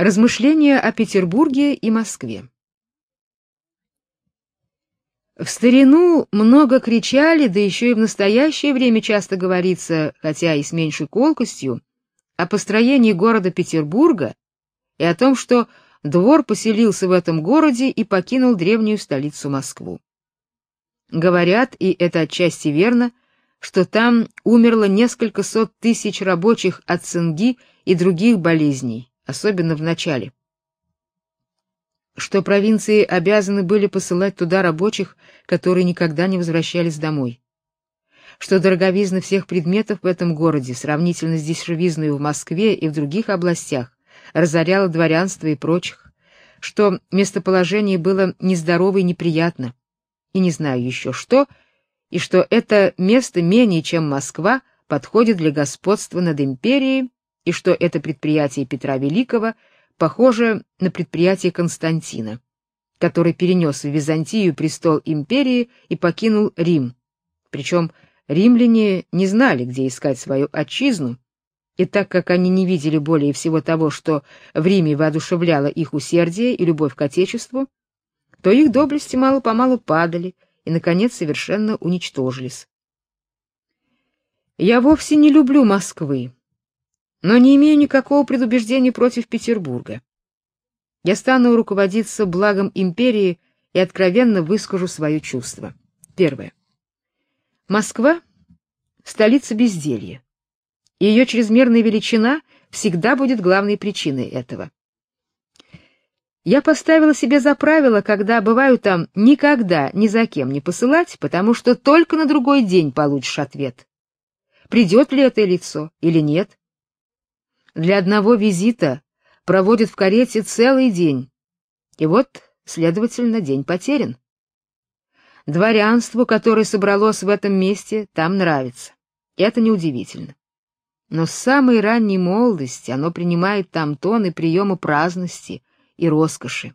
Размышления о Петербурге и Москве. В старину много кричали, да еще и в настоящее время часто говорится, хотя и с меньшей колкостью, о построении города Петербурга и о том, что двор поселился в этом городе и покинул древнюю столицу Москву. Говорят, и это отчасти верно, что там умерло несколько сот тысяч рабочих от цинги и других болезней особенно в начале. Что провинции обязаны были посылать туда рабочих, которые никогда не возвращались домой. Что дороговизна всех предметов в этом городе, сравнительно с дешевизной в Москве и в других областях, разоряла дворянство и прочих. Что местоположение было нездорово и неприятно. И не знаю еще что, и что это место менее, чем Москва, подходит для господства над империей и что это предприятие Петра Великого похоже на предприятие Константина, который перенес в Византию престол империи и покинул Рим. Причем римляне не знали, где искать свою отчизну, и так как они не видели более всего того, что в Риме воодушевляло их усердие и любовь к отечеству, то их доблести мало-помалу падали и наконец совершенно уничтожились. Я вовсе не люблю Москвы но не имею никакого предубеждения против Петербурга. Я стану руководиться благом империи и откровенно выскажу свое чувство. Первое. Москва столица безделья. И ее чрезмерная величина всегда будет главной причиной этого. Я поставила себе за правило, когда бываю там, никогда ни за кем не посылать, потому что только на другой день получишь ответ. Придет ли это лицо или нет? Для одного визита проводит в карете целый день. И вот, следовательно, день потерян. Дворянству, которое собралось в этом месте, там нравится. Это неудивительно. Но с самой ранней молодости оно принимает там тоны приема праздности и роскоши.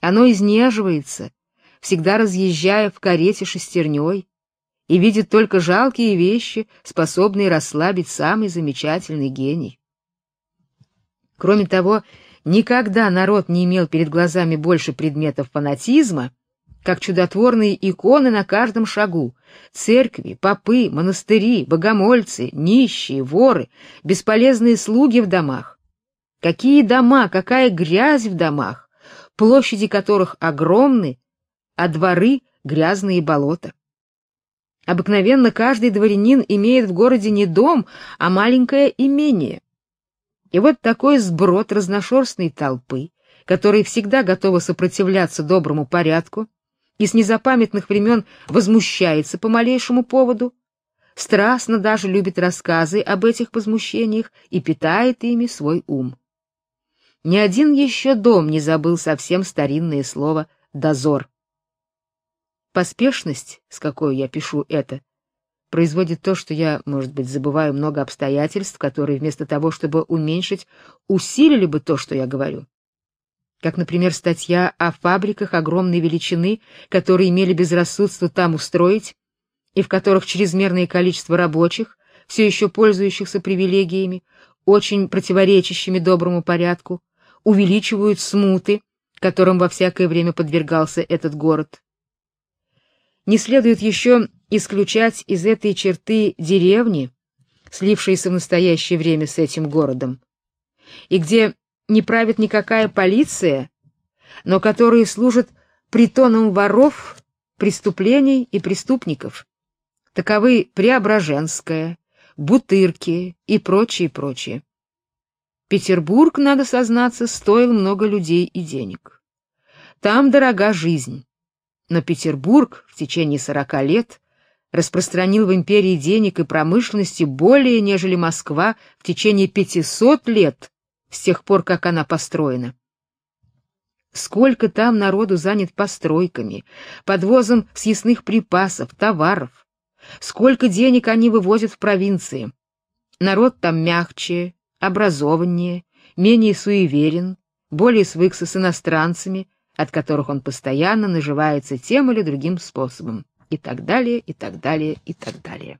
Оно изнеживается, всегда разъезжая в карете шестерней, и видит только жалкие вещи, способные расслабить самый замечательный гений. Кроме того, никогда народ не имел перед глазами больше предметов фанатизма, как чудотворные иконы на каждом шагу: церкви, попы, монастыри, богомольцы, нищие, воры, бесполезные слуги в домах. Какие дома, какая грязь в домах, площади которых огромны, а дворы грязные болота. Обыкновенно каждый дворянин имеет в городе не дом, а маленькое имение. И вот такой сброд разношерстной толпы, которая всегда готова сопротивляться доброму порядку и с незапамятных времен возмущается по малейшему поводу, страстно даже любит рассказы об этих возмущениях и питает ими свой ум. Ни один еще дом не забыл совсем старинное слово дозор. Поспешность, с какой я пишу это, производит то, что я, может быть, забываю много обстоятельств, которые вместо того, чтобы уменьшить, усилили бы то, что я говорю. Как, например, статья о фабриках огромной величины, которые имели безрассудство там устроить, и в которых чрезмерное количество рабочих, все еще пользующихся привилегиями, очень противоречащими доброму порядку, увеличивают смуты, которым во всякое время подвергался этот город. Не следует еще исключать из этой черты деревни, слившиеся в настоящее время с этим городом, и где не правит никакая полиция, но которые служат притоном воров, преступлений и преступников. Таковы Преображенская, Бутырки и прочие, прочие. Петербург, надо сознаться, стоил много людей и денег. Там дорога жизнь. Но Петербург в течение сорока лет распространил в империи денег и промышленности более, нежели Москва в течение пятисот лет с тех пор, как она построена. Сколько там народу занят постройками, подвозом съестных припасов, товаров. Сколько денег они вывозят в провинции. Народ там мягче, образованнее, менее суеверен, более свыкся с иностранцами, от которых он постоянно наживается тем или другим способом и так далее, и так далее, и так далее.